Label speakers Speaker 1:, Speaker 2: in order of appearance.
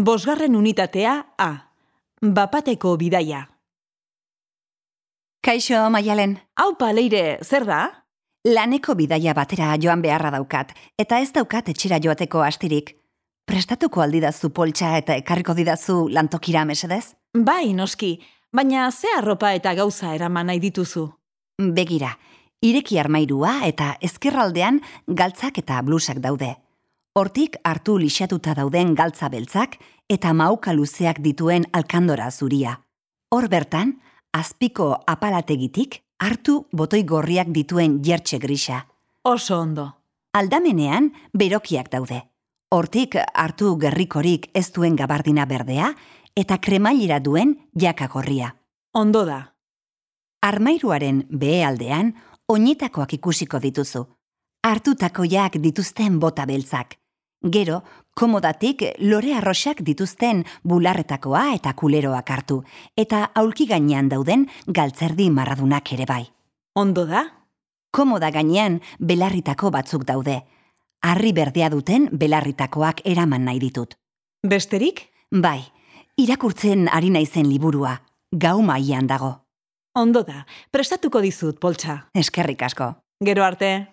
Speaker 1: Bosgarren unitatea A. Bapateko bidaia.
Speaker 2: Kaixo, Maialen.
Speaker 1: Haupa, leire, zer da?
Speaker 2: Laneko bidaia batera joan beharra daukat, eta ez daukat etxira joateko astirik. Prestatuko aldidazu poltsa eta ekarriko didazu lantokira mesedez?
Speaker 1: Bai, noski, baina ze arropa eta gauza eraman nahi dituzu.
Speaker 2: Begira, ireki armairua eta ezkerraldean galtzak eta blusak daude. Hortik hartu lixatuta dauden galtza beltzak eta mauka luzeak dituen alkandora zuria. Hor bertan, azpiko apalategitik hartu botoi gorriak dituen jertxe grisa.
Speaker 1: Oso ondo.
Speaker 2: Aldamenean berokiak daude. Hortik hartu gerrikorik ez duen gabardina berdea eta kremailera duen jaka gorria.
Speaker 1: Ondo da.
Speaker 2: Armairuaren behe aldean oinetakoak ikusiko dituzu. Hartutakoiak dituzten bota beltzak. Gero, komodatik lore arroxak dituzten bularretakoa eta kuleroak hartu, eta aulki gainean dauden galtzerdi marradunak ere bai.
Speaker 1: Ondo da?
Speaker 2: Komoda gainean belarritako batzuk daude. Harri berdea duten belarritakoak eraman nahi ditut.
Speaker 1: Besterik?
Speaker 2: Bai, irakurtzen ari naizen liburua, gau maian dago.
Speaker 1: Ondo da, prestatuko dizut, poltsa.
Speaker 2: Eskerrik asko.
Speaker 1: Gero arte.